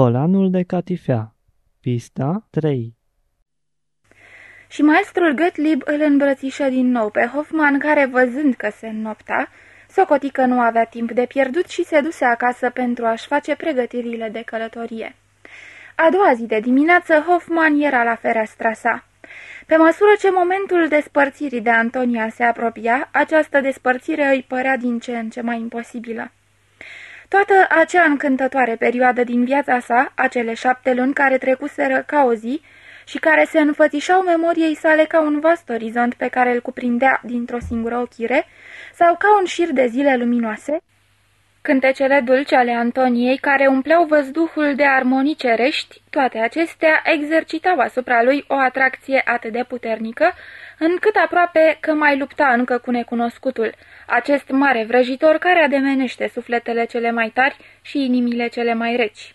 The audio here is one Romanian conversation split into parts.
Colanul de catifea Pista 3 Și maestrul Gottlieb îl îmbrățișă din nou pe Hoffman, care, văzând că se înnopta, socoti că nu avea timp de pierdut și se duse acasă pentru a-și face pregătirile de călătorie. A doua zi de dimineață, Hoffman era la fereastra sa. Pe măsură ce momentul despărțirii de Antonia se apropia, această despărțire îi părea din ce în ce mai imposibilă. Toată acea încântătoare perioadă din viața sa, acele șapte luni care trecuseră ca o zi și care se înfățișau memoriei sale ca un vast orizont pe care îl cuprindea dintr-o singură ochire, sau ca un șir de zile luminoase, Cântecele dulci ale Antoniei, care umpleau văzduhul de armonii cerești, toate acestea exercitau asupra lui o atracție atât de puternică, încât aproape că mai lupta încă cu necunoscutul, acest mare vrăjitor care ademenește sufletele cele mai tari și inimile cele mai reci.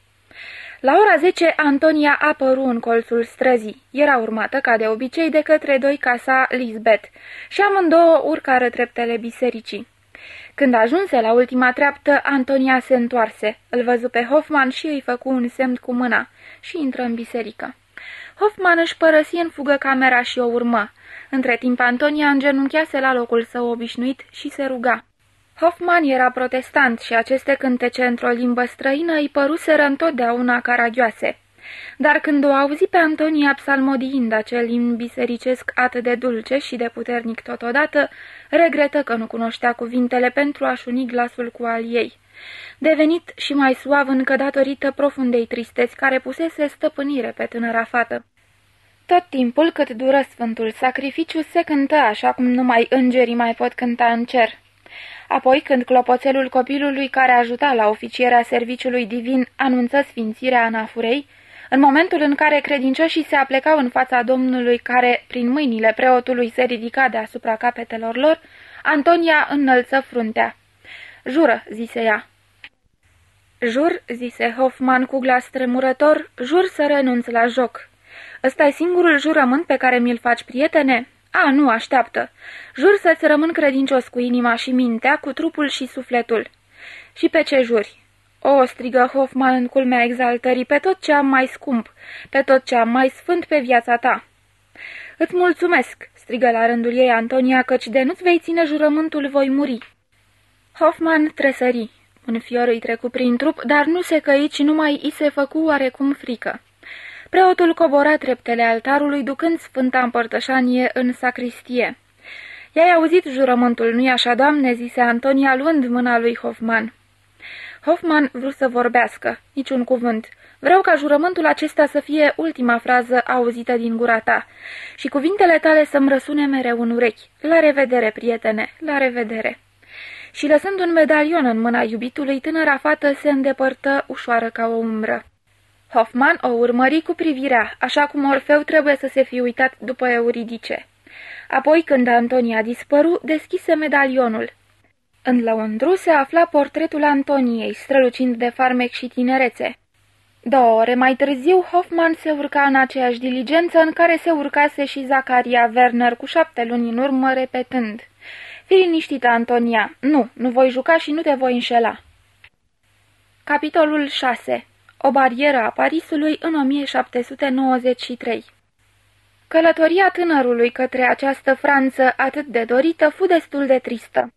La ora 10, Antonia apăru în colțul străzii. Era urmată, ca de obicei, de către doi casa Lisbeth și amândouă urcară treptele bisericii. Când ajunse la ultima treaptă, Antonia se întoarse, îl văzu pe Hoffman și îi făcu un semn cu mâna și intră în biserică. Hoffman își părăsi în fugă camera și o urmă. Între timp, Antonia îngenunchease la locul său obișnuit și se ruga. Hoffman era protestant și aceste cântece într-o limbă străină îi păruseră întotdeauna caragioase. Dar când o auzi pe Antonia psalmodiind acel limn bisericesc atât de dulce și de puternic totodată, regretă că nu cunoștea cuvintele pentru a-și uni glasul cu al ei. Devenit și mai suav încă datorită profundei tristeți care pusese stăpânire pe tânăra fată. Tot timpul cât dură sfântul sacrificiu se cântă așa cum numai îngerii mai pot cânta în cer. Apoi, când clopoțelul copilului care ajuta la oficierea serviciului divin anunță sfințirea anafurei, în momentul în care credincioșii se aplecau în fața Domnului care, prin mâinile preotului, se ridica deasupra capetelor lor, Antonia înălță fruntea. Jură, zise ea. Jur, zise Hoffman cu glas tremurător, jur să renunț la joc. ăsta e singurul jurământ pe care mi-l faci, prietene?" A, nu, așteaptă. Jur să-ți rămân credincios cu inima și mintea, cu trupul și sufletul." Și pe ce juri?" O, strigă Hoffman în culmea exaltării, pe tot ce am mai scump, pe tot ce am mai sfânt pe viața ta. Îți mulțumesc, strigă la rândul ei Antonia, căci de nu-ți vei ține jurământul, voi muri. Hoffman tresări. Un fior îi trecu prin trup, dar nu se căici, numai i se făcu oarecum frică. Preotul cobora treptele altarului, ducând sfânta împărtășanie în sacristie. I-ai auzit jurământul, nu-i așa, doamne?" zise Antonia, luând mâna lui Hoffman. Hoffman vrut să vorbească, niciun cuvânt. Vreau ca jurământul acesta să fie ultima frază auzită din gura ta și cuvintele tale să-mi răsune mereu în urechi. La revedere, prietene, la revedere. Și lăsând un medalion în mâna iubitului, tânăra fată se îndepărtă ușoară ca o umbră. Hoffman o urmări cu privirea, așa cum Orfeu trebuie să se fi uitat după Euridice. Apoi, când Antonia dispăru, deschise medalionul. În lăuntru se afla portretul Antoniei, strălucind de farmec și tinerețe. Două ore mai târziu, Hoffman se urca în aceeași diligență în care se urcase și Zacaria Werner cu șapte luni în urmă, repetând. Fii liniștită, Antonia. Nu, nu voi juca și nu te voi înșela. Capitolul 6. O barieră a Parisului în 1793 Călătoria tânărului către această Franță atât de dorită fu destul de tristă.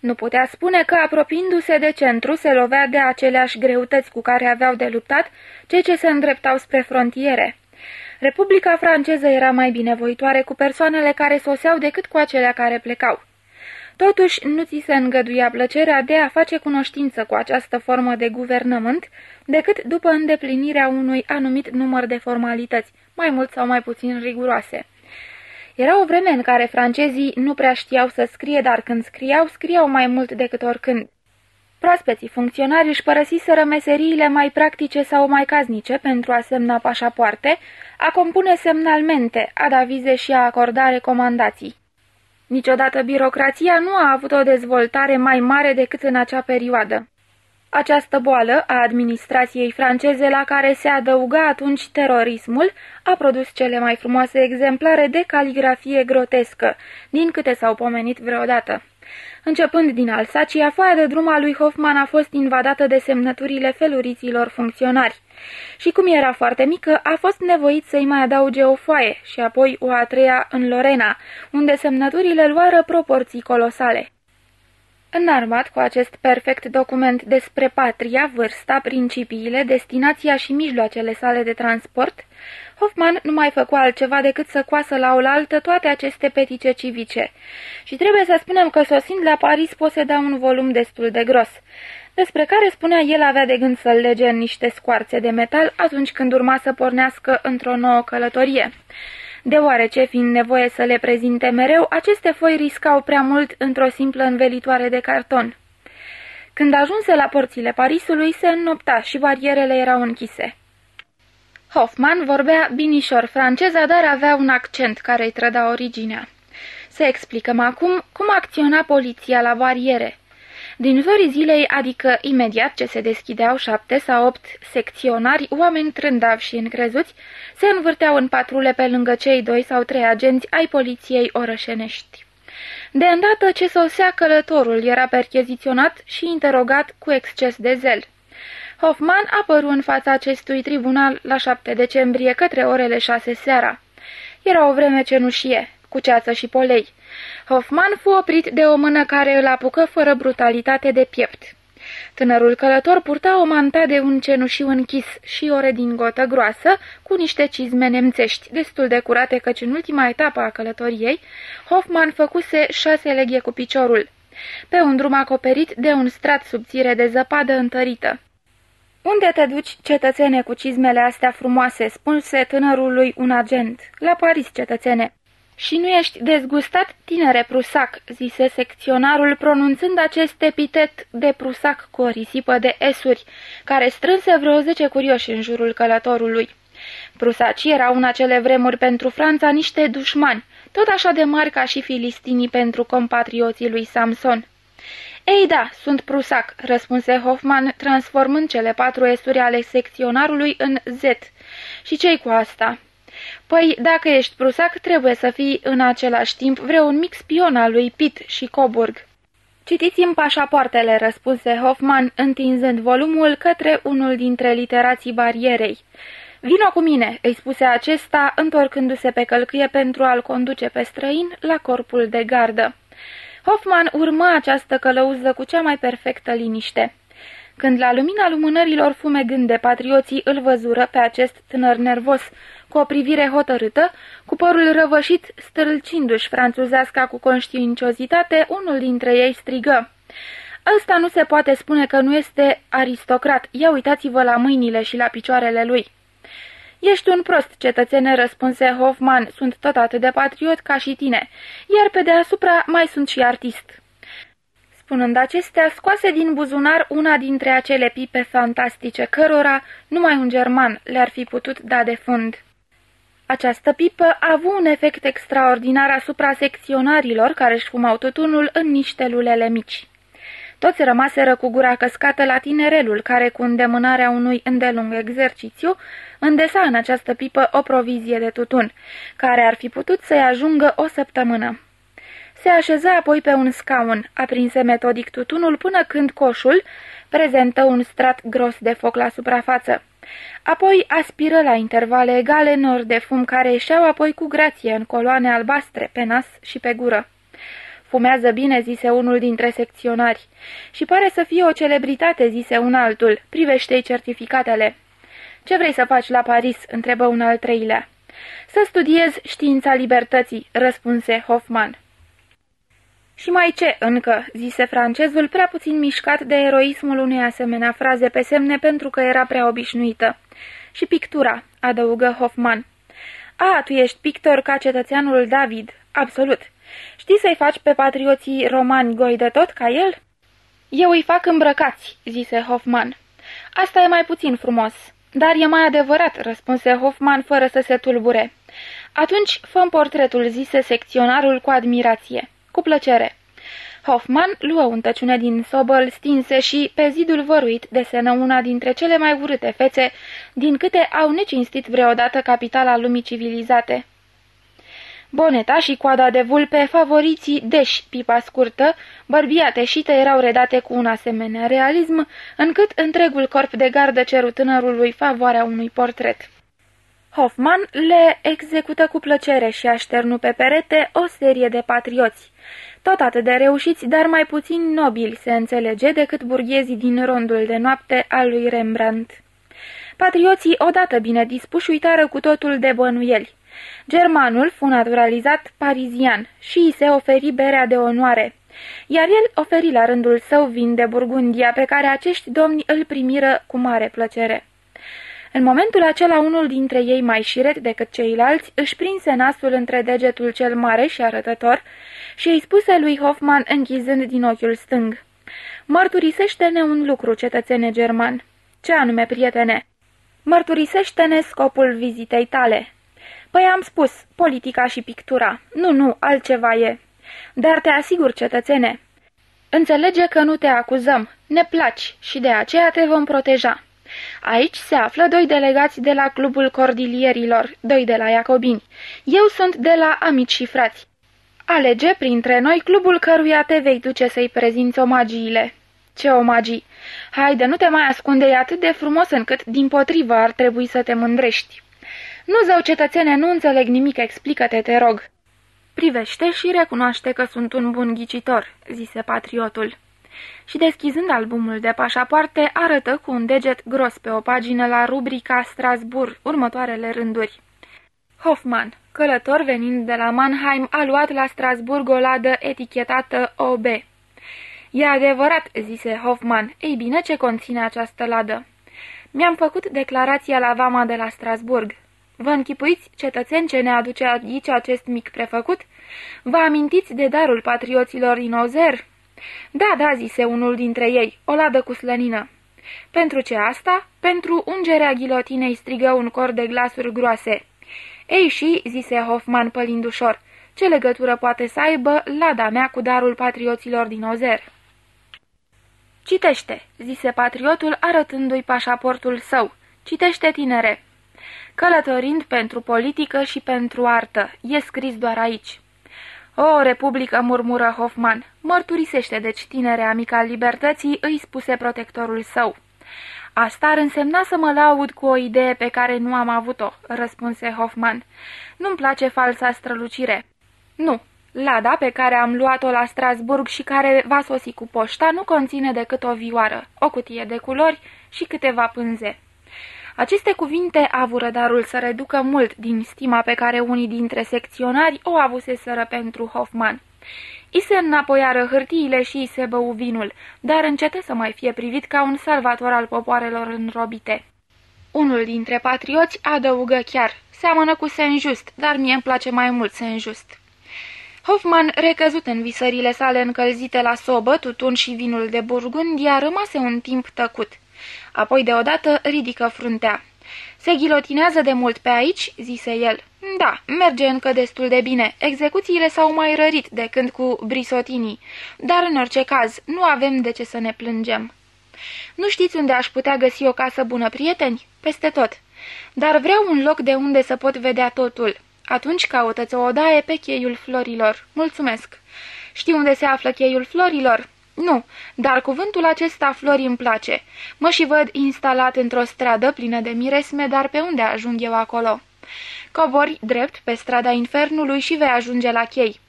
Nu putea spune că, apropiindu-se de centru, se lovea de aceleași greutăți cu care aveau de luptat cei ce se îndreptau spre frontiere. Republica franceză era mai binevoitoare cu persoanele care soseau decât cu acelea care plecau. Totuși, nu ți se îngăduia plăcerea de a face cunoștință cu această formă de guvernământ, decât după îndeplinirea unui anumit număr de formalități, mai mult sau mai puțin riguroase. Era o vreme în care francezii nu prea știau să scrie, dar când scriau, scriau mai mult decât oricând. Proaspeții funcționari își părăsiseră meseriile mai practice sau mai caznice pentru a semna pașapoarte, a compune semnalmente, a da vize și a acorda recomandații. Niciodată birocrația nu a avut o dezvoltare mai mare decât în acea perioadă. Această boală a administrației franceze la care se adăuga atunci terorismul a produs cele mai frumoase exemplare de caligrafie grotescă, din câte s-au pomenit vreodată. Începând din Alsacia, foaia de drum a lui Hoffman a fost invadată de semnăturile feluriților funcționari. Și cum era foarte mică, a fost nevoit să-i mai adauge o foaie și apoi o a treia în Lorena, unde semnăturile luară proporții colosale. Înarmat cu acest perfect document despre patria, vârsta, principiile, destinația și mijloacele sale de transport, Hoffman nu mai făcu altceva decât să coasă la oaltă toate aceste petice civice. Și trebuie să spunem că sosind la Paris poseda un volum destul de gros, despre care spunea el avea de gând să-l lege în niște scoarțe de metal atunci când urma să pornească într-o nouă călătorie deoarece, fiind nevoie să le prezinte mereu, aceste foi riscau prea mult într-o simplă învelitoare de carton. Când ajunse la porțile Parisului, se înnopta și barierele erau închise. Hoffman vorbea binișor franceza, dar avea un accent care îi trăda originea. Să explicăm acum cum acționa poliția la bariere. Din zorii zilei, adică imediat ce se deschideau șapte sau opt secționari, oameni trândavi și încrezuți, se învârteau în patrule pe lângă cei doi sau trei agenți ai poliției orășenești. De îndată ce sosea călătorul, era percheziționat și interogat cu exces de zel. Hoffman apăru în fața acestui tribunal la 7 decembrie către orele 6 seara. Era o vreme cenușie, cu ceață și polei. Hoffman fu oprit de o mână care îl apucă fără brutalitate de piept. Tânărul călător purta o manta de un cenușiu închis și o redingotă groasă cu niște cizme nemțești, destul de curate căci în ultima etapă a călătoriei, Hoffman făcuse șase leghe cu piciorul, pe un drum acoperit de un strat subțire de zăpadă întărită. Unde te duci, cetățene, cu cizmele astea frumoase?" spuse tânărului un agent. La Paris, cetățene." Și nu ești dezgustat, tinere prusac?" zise secționarul, pronunțând acest epitet de prusac cu o risipă de esuri, care strânse vreo zece curioși în jurul călătorului. Prusacii erau în acele vremuri pentru Franța niște dușmani, tot așa de mari ca și filistinii pentru compatrioții lui Samson. Ei da, sunt prusac," răspunse Hoffman, transformând cele patru esuri ale secționarului în Z. Și ce cu asta?" Păi, dacă ești prusac, trebuie să fii în același timp vreun mic spion al lui Pitt și Coburg." Citiți-mi pașapoartele," răspunse Hoffman, întinzând volumul către unul dintre literații barierei. Vino cu mine," îi spuse acesta, întorcându-se pe călcâie pentru a-l conduce pe străin la corpul de gardă. Hoffman urma această călăuză cu cea mai perfectă liniște. Când la lumina lumânărilor fumegând de patrioții îl văzură pe acest tânăr nervos, cu o privire hotărâtă, cu părul răvășit, stâlcindu-și franțuzeasca cu conștiinciozitate, unul dintre ei strigă. Ăsta nu se poate spune că nu este aristocrat, ia uitați-vă la mâinile și la picioarele lui." Ești un prost, cetățene, răspunse Hoffman, sunt tot atât de patriot ca și tine, iar pe deasupra mai sunt și artist." Spunând acestea, scoase din buzunar una dintre acele pipe fantastice, cărora numai un german le-ar fi putut da de fund. Această pipă a avut un efect extraordinar asupra secționarilor care își fumau tutunul în niște lulele mici. Toți rămaseră cu gura căscată la tinerelul care, cu îndemânarea unui îndelung exercițiu, îndesa în această pipă o provizie de tutun, care ar fi putut să-i ajungă o săptămână. Se așeză apoi pe un scaun, aprinse metodic tutunul până când coșul prezentă un strat gros de foc la suprafață. Apoi aspiră la intervale egale nori de fum care ieșeau apoi cu grație în coloane albastre pe nas și pe gură. Fumează bine, zise unul dintre secționari. Și pare să fie o celebritate, zise un altul. Privește-i certificatele. Ce vrei să faci la Paris?" întrebă un al treilea. Să studiez știința libertății," răspunse Hoffman. Și mai ce încă?" zise francezul, prea puțin mișcat de eroismul unei asemenea fraze pe semne pentru că era prea obișnuită. Și pictura," adăugă Hoffman. A, tu ești pictor ca cetățeanul David, absolut. Știi să-i faci pe patrioții romani goi de tot ca el?" Eu îi fac îmbrăcați," zise Hoffman. Asta e mai puțin frumos." Dar e mai adevărat," răspunse Hoffman fără să se tulbure. Atunci fă portretul," zise secționarul cu admirație. Cu plăcere." Hoffman luă un tăciune din sobăl stinse și, pe zidul văruit, desenă una dintre cele mai urâte fețe din câte au necinstit vreodată capitala lumii civilizate. Boneta și coada de vulpe, favoriții deși pipa scurtă, bărbii teșite erau redate cu un asemenea realism, încât întregul corp de gardă ceru tânărului favoarea unui portret. Hoffman le execută cu plăcere și așternu pe perete o serie de patrioți, tot atât de reușiți, dar mai puțin nobili, se înțelege, decât burghezii din rondul de noapte al lui Rembrandt. Patrioții, odată bine dispuși, uitară cu totul de bănuieli. Germanul fu naturalizat parizian și îi se oferi berea de onoare, iar el oferi la rândul său vin de Burgundia, pe care acești domni îl primiră cu mare plăcere. În momentul acela, unul dintre ei, mai șiret decât ceilalți, își prinse nasul între degetul cel mare și arătător și îi spuse lui Hoffman, închizând din ochiul stâng. Mărturisește-ne un lucru, cetățene german. Ce anume, prietene? Mărturisește-ne scopul vizitei tale. Păi am spus, politica și pictura. Nu, nu, altceva e. Dar te asigur, cetățene. Înțelege că nu te acuzăm, ne placi și de aceea te vom proteja. Aici se află doi delegați de la Clubul Cordilierilor, doi de la Iacobini. Eu sunt de la Amici și Frați. Alege printre noi clubul căruia te vei duce să-i prezinți omagiile. Ce omagii? Haide, nu te mai ascunde, e atât de frumos încât, din potrivă, ar trebui să te mândrești. Nu, zău cetățene, nu înțeleg nimic, explică-te, te rog. Privește și recunoaște că sunt un bun ghicitor, zise patriotul. Și deschizând albumul de pașapoarte, arătă cu un deget gros pe o pagină la rubrica Strasbourg următoarele rânduri. Hoffman, călător venind de la Mannheim, a luat la Strasburg o ladă etichetată OB. E adevărat, zise Hoffman. Ei bine, ce conține această ladă? Mi-am făcut declarația la vama de la Strasburg. Vă închipuiți, cetățeni, ce ne aduce aici acest mic prefăcut? Vă amintiți de darul patrioților din Ozer? Da, da, zise unul dintre ei, o ladă cu slănină. Pentru ce asta? Pentru ungerea ghilotinei strigă un cor de glasuri groase. Ei și, zise Hoffman pălind ușor, ce legătură poate să aibă lada mea cu darul patrioților din Ozer? Citește, zise patriotul arătându-i pașaportul său. Citește, tinere. Călătorind pentru politică și pentru artă. E scris doar aici. O, Republică, murmură Hoffman. Mărturisește, deci, tinere amic al libertății, îi spuse protectorul său. Asta ar însemna să mă laud cu o idee pe care nu am avut-o, răspunse Hoffman. Nu-mi place falsa strălucire. Nu, Lada pe care am luat-o la Strasburg și care va sosi cu poșta nu conține decât o vioară, o cutie de culori și câteva pânze. Aceste cuvinte avură darul să reducă mult din stima pe care unii dintre secționari o avuseseră pentru Hoffman. I se înapoiară hârtiile și i se bău vinul, dar încetă să mai fie privit ca un salvator al popoarelor înrobite. Unul dintre patrioți adăugă chiar, seamănă cu Saint-Just, dar mie îmi place mai mult Saint-Just. Hoffman, recăzut în visările sale încălzite la sobă, tutun și vinul de Burgundia, rămase un timp tăcut. Apoi deodată ridică fruntea. Se ghilotinează de mult pe aici?" zise el. Da, merge încă destul de bine. Execuțiile s-au mai rărit de când cu brisotinii, dar în orice caz nu avem de ce să ne plângem." Nu știți unde aș putea găsi o casă bună, prieteni? Peste tot. Dar vreau un loc de unde să pot vedea totul. Atunci caută-ți o odaie pe cheiul florilor. Mulțumesc. Știi unde se află cheiul florilor? Nu, dar cuvântul acesta flori îmi place. Mă și văd instalat într-o stradă plină de miresme, dar pe unde ajung eu acolo? Cobori drept pe strada infernului și vei ajunge la chei.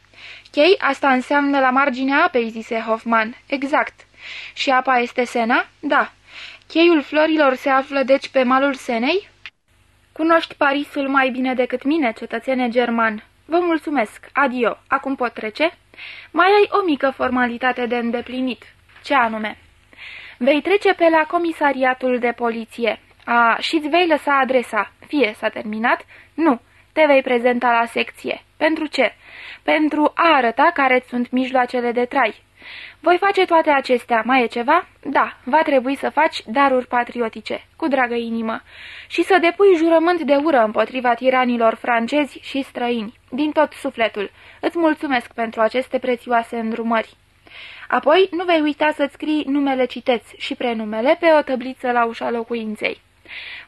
Chei, asta înseamnă la marginea apei, zise Hoffman. Exact. Și apa este Sena? Da. Cheiul florilor se află deci pe malul Senei? Cunoști Parisul mai bine decât mine, cetățene german. Vă mulțumesc. Adio. Acum pot trece? Mai ai o mică formalitate de îndeplinit. Ce anume? Vei trece pe la comisariatul de poliție. A, și-ți vei lăsa adresa. Fie s-a terminat? Nu. Te vei prezenta la secție. Pentru ce? Pentru a arăta care sunt mijloacele de trai. Voi face toate acestea. Mai e ceva? Da, va trebui să faci daruri patriotice, cu dragă inimă, și să depui jurământ de ură împotriva tiranilor francezi și străini, din tot sufletul. Îți mulțumesc pentru aceste prețioase îndrumări. Apoi nu vei uita să-ți scrii numele citeți și prenumele pe o tăbliță la ușa locuinței.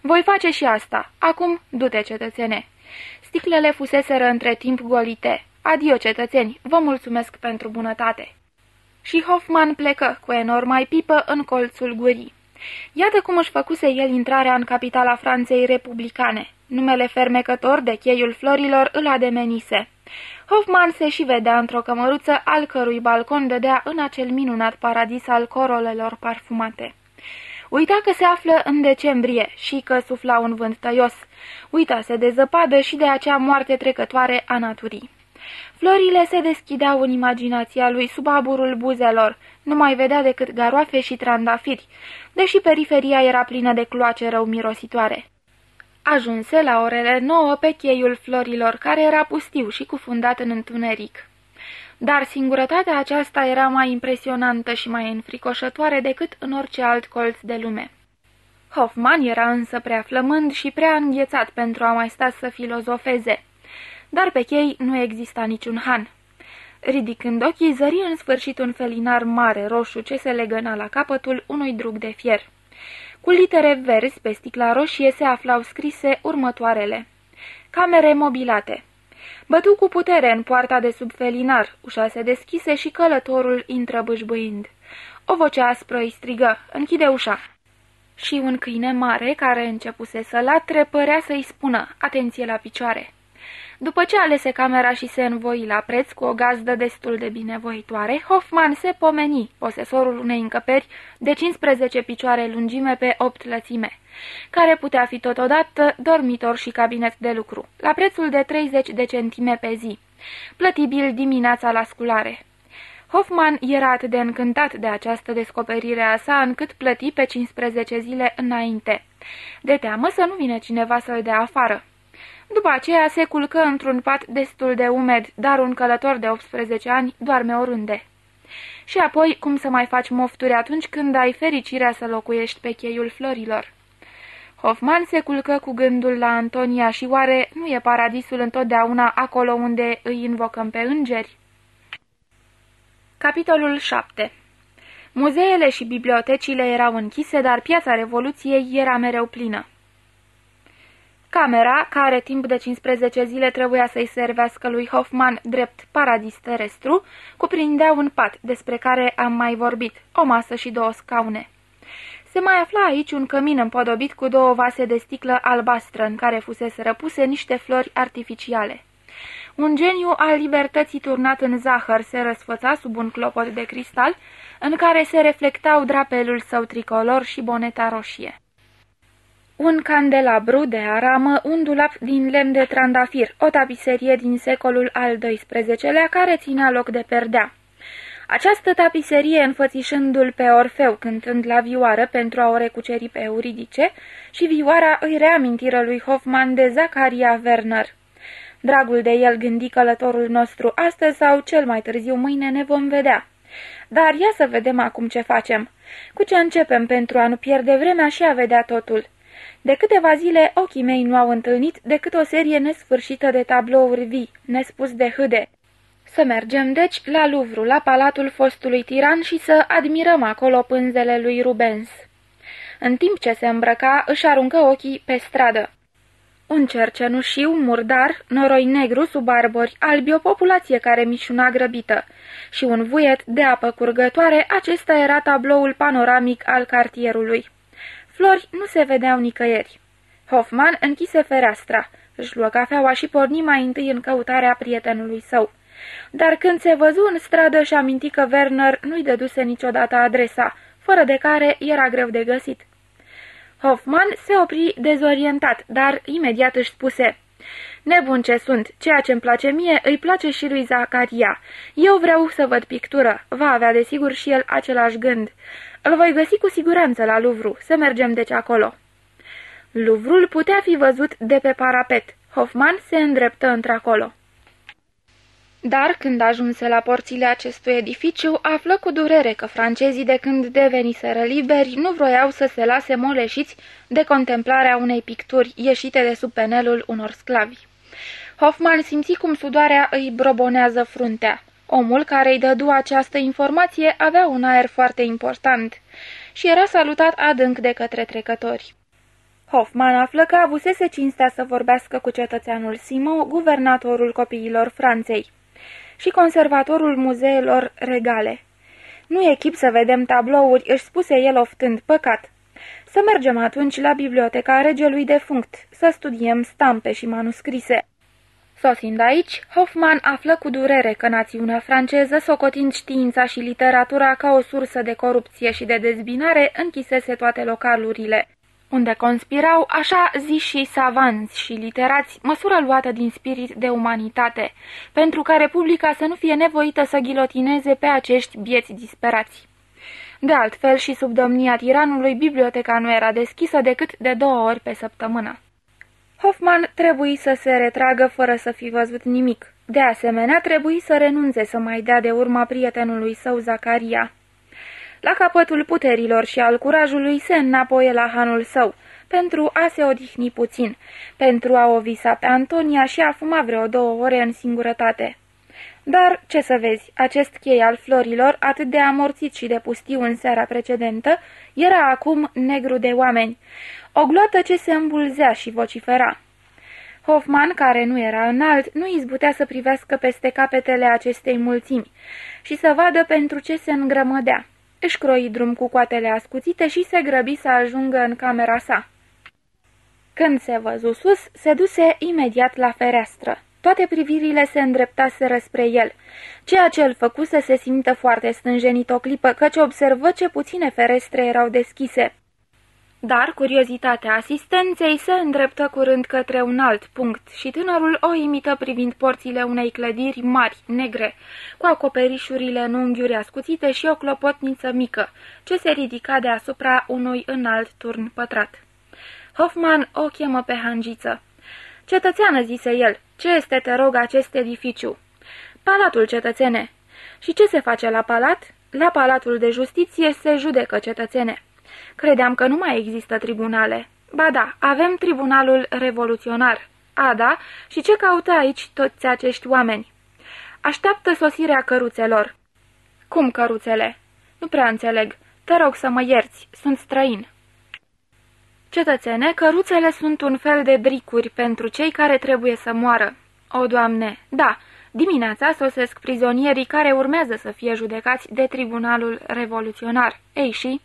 Voi face și asta. Acum, du-te, cetățene. Sticlele fuseseră între timp golite. Adio, cetățeni, vă mulțumesc pentru bunătate. Și Hoffman plecă cu enorma pipă în colțul gurii. Iată cum își făcuse el intrarea în capitala Franței republicane. Numele fermecător de cheiul florilor îl ademenise. Hoffman se și vedea într-o cămăruță al cărui balcon dădea în acel minunat paradis al corolelor parfumate. Uita că se află în decembrie și că sufla un vânt tăios. Uitase de zăpadă și de acea moarte trecătoare a naturii. Florile se deschideau în imaginația lui sub aburul buzelor, nu mai vedea decât garoafe și trandafiri, deși periferia era plină de cloace rău mirositoare. Ajunse la orele nouă pe cheiul florilor, care era pustiu și cufundat în întuneric. Dar singurătatea aceasta era mai impresionantă și mai înfricoșătoare decât în orice alt colț de lume. Hoffman era însă prea flămând și prea înghețat pentru a mai sta să filozofeze, dar pe chei nu exista niciun han. Ridicând ochii, zări în sfârșit un felinar mare roșu ce se legăna la capătul unui drug de fier. Cu litere verzi pe sticla roșie se aflau scrise următoarele. Camere mobilate. Bătu cu putere în poarta de sub felinar, ușa se deschise și călătorul intră bâșbâind. O voce aspră îi strigă, închide ușa. Și un câine mare, care începuse să latre, părea să-i spună, atenție la picioare. După ce alese camera și se învoi la preț cu o gazdă destul de binevoitoare, Hoffman se pomeni, posesorul unei încăperi de 15 picioare lungime pe 8 lățime, care putea fi totodată dormitor și cabinet de lucru, la prețul de 30 de centime pe zi, plătibil dimineața la sculare. Hoffman era atât de încântat de această descoperire a sa încât plăti pe 15 zile înainte. De teamă să nu vină cineva să-l dea afară. După aceea se culcă într-un pat destul de umed, dar un călător de 18 ani doarme oriunde. Și apoi, cum să mai faci mofturi atunci când ai fericirea să locuiești pe cheiul florilor? Hoffman se culcă cu gândul la Antonia și oare nu e paradisul întotdeauna acolo unde îi invocăm pe îngeri? Capitolul 7 Muzeele și bibliotecile erau închise, dar piața Revoluției era mereu plină. Camera, care timp de 15 zile trebuia să-i servească lui Hoffman drept paradis terestru, cuprindea un pat despre care am mai vorbit, o masă și două scaune. Se mai afla aici un cămin împodobit cu două vase de sticlă albastră în care fusese răpuse niște flori artificiale. Un geniu al libertății turnat în zahăr se răsfăța sub un clopot de cristal, în care se reflectau drapelul său tricolor și boneta roșie un candelabru de aramă, un dulap din lemn de trandafir, o tapiserie din secolul al XII-lea care ținea loc de perdea. Această tapiserie înfățișându-l pe Orfeu cântând la vioară pentru a o recuceri pe Euridice și vioara îi reamintiră lui Hoffman de Zacharia Werner. Dragul de el gândi călătorul nostru, astăzi sau cel mai târziu mâine ne vom vedea. Dar ia să vedem acum ce facem. Cu ce începem pentru a nu pierde vremea și a vedea totul. De câteva zile ochii mei nu au întâlnit decât o serie nesfârșită de tablouri vii, nespus de hâde. Să mergem, deci, la Louvre, la palatul fostului tiran și să admirăm acolo pânzele lui Rubens. În timp ce se îmbrăca, își aruncă ochii pe stradă. Un cercenușiu, murdar, noroi negru sub arbori, albi o populație care mișuna grăbită și un vuiet de apă curgătoare, acesta era tabloul panoramic al cartierului. Flori nu se vedeau nicăieri. Hoffman închise fereastra, își luă cafeaua și porni mai întâi în căutarea prietenului său. Dar când se văzu în stradă și aminti că Werner nu-i dăduse niciodată adresa, fără de care era greu de găsit. Hoffman se opri dezorientat, dar imediat își spuse Nebun ce sunt, ceea ce îmi place mie îi place și lui Zacaria. Eu vreau să văd pictură, va avea desigur și el același gând. Îl voi găsi cu siguranță la Luvru, să mergem deci acolo. Luvrul putea fi văzut de pe parapet. Hoffman se îndreptă într-acolo. Dar când ajunse la porțile acestui edificiu, află cu durere că francezii de când deveniseră liberi nu vroiau să se lase moleșiți de contemplarea unei picturi ieșite de sub penelul unor sclavi. Hoffman simți cum sudoarea îi brobonează fruntea. Omul care îi dădu această informație avea un aer foarte important și era salutat adânc de către trecători. Hoffman află că avusese cinstea să vorbească cu cetățeanul Simo, guvernatorul copiilor Franței și conservatorul muzeelor regale. Nu e chip să vedem tablouri, își spuse el oftând, păcat. Să mergem atunci la biblioteca regelui defunct, să studiem stampe și manuscrise. Sosind aici, Hoffman află cu durere că națiunea franceză, socotind știința și literatura ca o sursă de corupție și de dezbinare, închisese toate localurile unde conspirau așa ziși savanți și literați, măsură luată din spirit de umanitate, pentru ca Republica să nu fie nevoită să ghilotineze pe acești bieți disperați. De altfel, și sub domnia tiranului, biblioteca nu era deschisă decât de două ori pe săptămână. Hoffman trebuie să se retragă fără să fi văzut nimic. De asemenea, trebuie să renunțe să mai dea de urma prietenului său Zacaria. La capătul puterilor și al curajului se înapoie la hanul său, pentru a se odihni puțin, pentru a o visa pe Antonia și a fuma vreo două ore în singurătate. Dar, ce să vezi, acest chei al florilor, atât de amorțit și de pustiu în seara precedentă, era acum negru de oameni, o gloată ce se îmbulzea și vocifera. Hoffman, care nu era înalt, nu izbutea să privească peste capetele acestei mulțimi și să vadă pentru ce se îngrămădea. Își croi drum cu coatele ascuțite și se grăbi să ajungă în camera sa. Când se văzu sus, se duse imediat la fereastră. Toate privirile se îndreptaseră spre el. Ceea ce îl făcu să se simtă foarte stânjenit o clipă, căci observă ce puține ferestre erau deschise. Dar curiozitatea asistenței se îndreptă curând către un alt punct și tânărul o imită privind porțile unei clădiri mari, negre, cu acoperișurile în unghiuri ascuțite și o clopotniță mică, ce se ridica deasupra unui înalt turn pătrat. Hoffman o chemă pe hangiță. Cetățeană, zise el, ce este, te rog, acest edificiu? Palatul cetățene. Și ce se face la palat? La palatul de justiție se judecă cetățene. Credeam că nu mai există tribunale. Ba da, avem tribunalul revoluționar. A, da? Și ce caută aici toți acești oameni? Așteaptă sosirea căruțelor. Cum căruțele? Nu prea înțeleg. Te rog să mă ierți, sunt străin. Cetățene, căruțele sunt un fel de bricuri pentru cei care trebuie să moară. O, Doamne, da, dimineața sosesc prizonierii care urmează să fie judecați de tribunalul revoluționar. Ei și...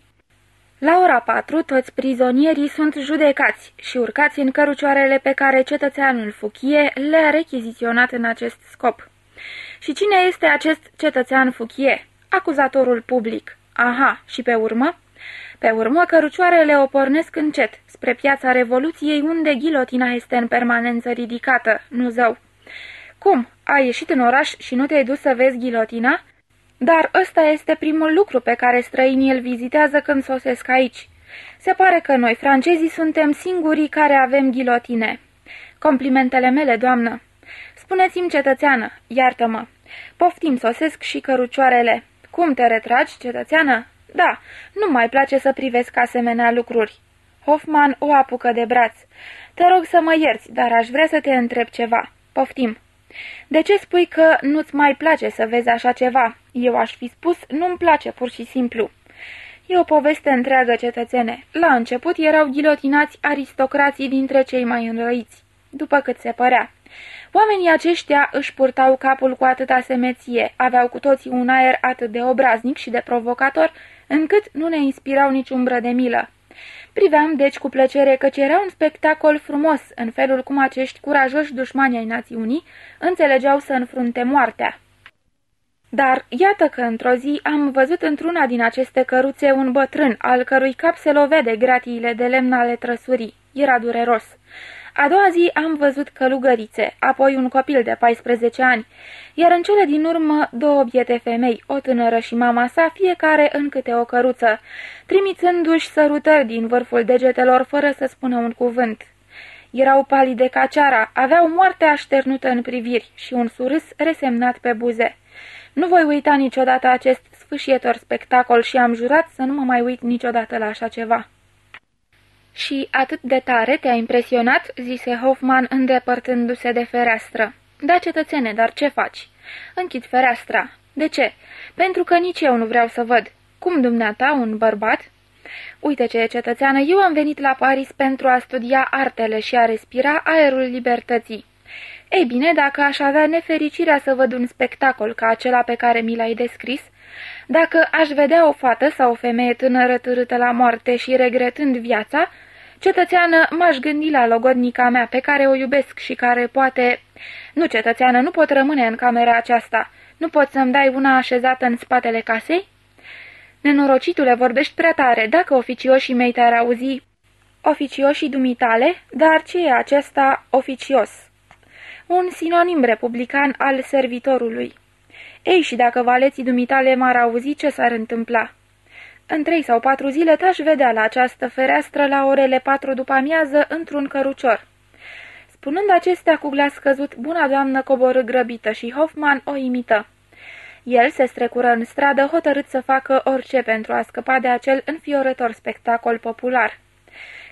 La ora patru, toți prizonierii sunt judecați și urcați în cărucioarele pe care cetățeanul Fuchie le-a rechiziționat în acest scop. Și cine este acest cetățean Fuchie? Acuzatorul public. Aha, și pe urmă? Pe urmă, cărucioarele o pornesc încet, spre piața Revoluției, unde ghilotina este în permanență ridicată, nu zău. Cum? Ai ieșit în oraș și nu te-ai dus să vezi ghilotina? Dar ăsta este primul lucru pe care străinii îl vizitează când sosesc aici. Se pare că noi, francezii, suntem singurii care avem ghilotine. Complimentele mele, doamnă. Spuneți-mi, cetățeană, iartă-mă. Poftim, sosesc și cărucioarele. Cum te retragi, cetățeană? Da, nu mai place să privesc asemenea lucruri. Hoffman o apucă de braț. Te rog să mă ierți, dar aș vrea să te întreb ceva. Poftim. De ce spui că nu-ți mai place să vezi așa ceva? Eu aș fi spus, nu-mi place pur și simplu. E o poveste întreagă, cetățene. La început erau ghilotinați aristocrații dintre cei mai înrăiți, după cât se părea. Oamenii aceștia își purtau capul cu atâta semeție, aveau cu toții un aer atât de obraznic și de provocator, încât nu ne inspirau nici umbră de milă. Priveam deci cu plăcere căci era un spectacol frumos în felul cum acești curajoși dușmani ai națiunii înțelegeau să înfrunte moartea. Dar iată că într-o zi am văzut într-una din aceste căruțe un bătrân, al cărui cap se lovea de gratiile de lemn ale trăsurii. Era dureros. A doua zi am văzut călugărițe, apoi un copil de 14 ani, iar în cele din urmă două biete femei, o tânără și mama sa, fiecare în câte o căruță, trimițându-și sărutări din vârful degetelor fără să spună un cuvânt. Erau palide ca ceara, aveau moartea așternută în priviri și un surâs resemnat pe buze. Nu voi uita niciodată acest sfâșietor spectacol și am jurat să nu mă mai uit niciodată la așa ceva. Și atât de tare te-a impresionat?" zise Hoffman îndepărtându-se de fereastră. Da, cetățene, dar ce faci?" Închid fereastra. De ce? Pentru că nici eu nu vreau să văd. Cum dumneata, un bărbat?" Uite ce, cetățeană, eu am venit la Paris pentru a studia artele și a respira aerul libertății. Ei bine, dacă aș avea nefericirea să văd un spectacol ca acela pe care mi l-ai descris, dacă aș vedea o fată sau o femeie tânără târâtă la moarte și regretând viața, cetățeană, m-aș gândi la logodnica mea pe care o iubesc și care poate... Nu, cetățeană, nu pot rămâne în camera aceasta. Nu pot să-mi dai una așezată în spatele casei? Nenorocitule, vorbești prea tare. Dacă oficioșii mei te-ar auzi... Oficioșii dumitale? Dar ce e acesta oficios? Un sinonim republican al servitorului. Ei, și dacă valeții dumitale m-ar auzi, ce s-ar întâmpla? În trei sau patru zile te-aș vedea la această fereastră la orele patru după amiază într-un cărucior. Spunând acestea cu glas scăzut, buna doamnă coborâ grăbită și Hoffman o imită. El se strecură în stradă, hotărât să facă orice pentru a scăpa de acel înfiorător spectacol popular.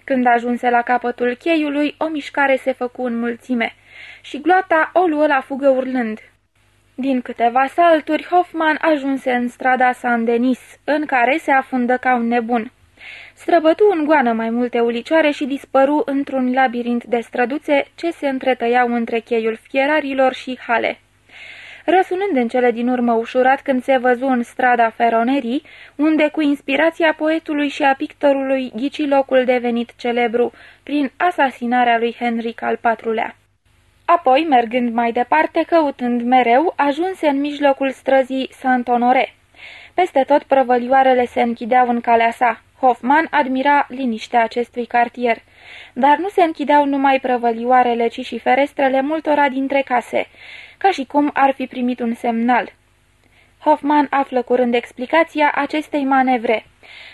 Când ajunse la capătul cheiului, o mișcare se făcu în mulțime și gloata o luă la fugă urlând. Din câteva salturi, Hoffman ajunse în strada Saint-Denis, în care se afundă ca un nebun. Străbătu în goană mai multe ulicioare și dispăru într-un labirint de străduțe ce se întretăiau între cheiul fierarilor și hale. Răsunând în cele din urmă ușurat când se văzu în strada Feronerii, unde cu inspirația poetului și a pictorului ghici locul devenit celebru prin asasinarea lui Henric al IV-lea. Apoi, mergând mai departe, căutând mereu, ajunse în mijlocul străzii Saint-Honoré. Peste tot prăvălioarele se închideau în calea sa. Hoffman admira liniștea acestui cartier. Dar nu se închideau numai prăvălioarele, ci și ferestrele multora dintre case, ca și cum ar fi primit un semnal. Hoffman află curând explicația acestei manevre.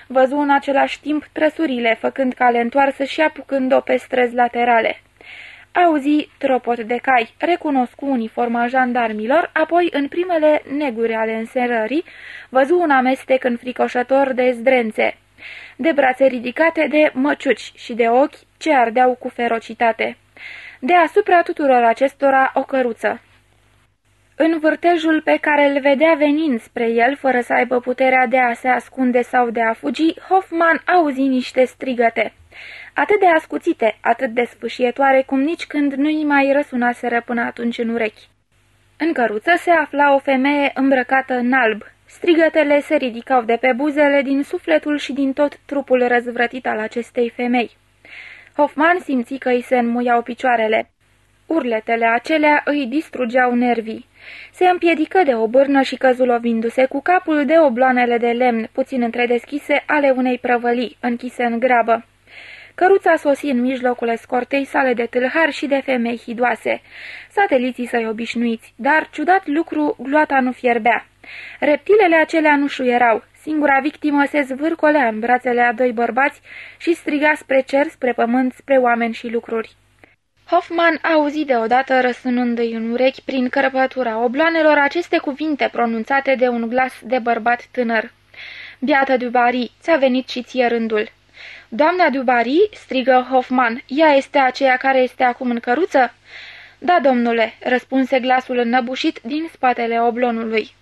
Văzu în același timp trăsurile, făcând cale întoarsă și apucând-o pe străzi laterale. Auzi tropot de cai, recunoscu uniforma jandarmilor, apoi în primele neguri ale înserării, văzu un amestec înfricoșător de zdrențe, de brațe ridicate de măciuci și de ochi ce ardeau cu ferocitate. Deasupra tuturor acestora o căruță. În vârtejul pe care îl vedea venind spre el, fără să aibă puterea de a se ascunde sau de a fugi, Hoffman auzi niște strigăte atât de ascuțite, atât de sfâșietoare, cum nici când nu-i mai răsunaseră până atunci în urechi. În căruță se afla o femeie îmbrăcată în alb. Strigătele se ridicau de pe buzele din sufletul și din tot trupul răzvrătit al acestei femei. Hoffman simți că îi se înmuiau picioarele. Urletele acelea îi distrugeau nervii. Se împiedică de o bârnă și căzu lovindu-se cu capul de obloanele de lemn, puțin întredeschise, ale unei prăvălii, închise în grabă. Căruța sosi în mijlocul escortei sale de tâlhari și de femei hidoase. Sateliții să-i obișnuiți, dar, ciudat lucru, gloata nu fierbea. Reptilele acelea nu șuierau. Singura victimă se zvârcolea în brațele a doi bărbați și striga spre cer, spre pământ, spre oameni și lucruri. Hoffman auzi deodată răsunându-i în urechi prin cărpătura obloanelor aceste cuvinte pronunțate de un glas de bărbat tânăr. Biată Dubari, ți-a venit și ție rândul. Doamna Dubari?" strigă Hoffman. Ea este aceea care este acum în căruță?" Da, domnule," răspunse glasul înnăbușit din spatele oblonului.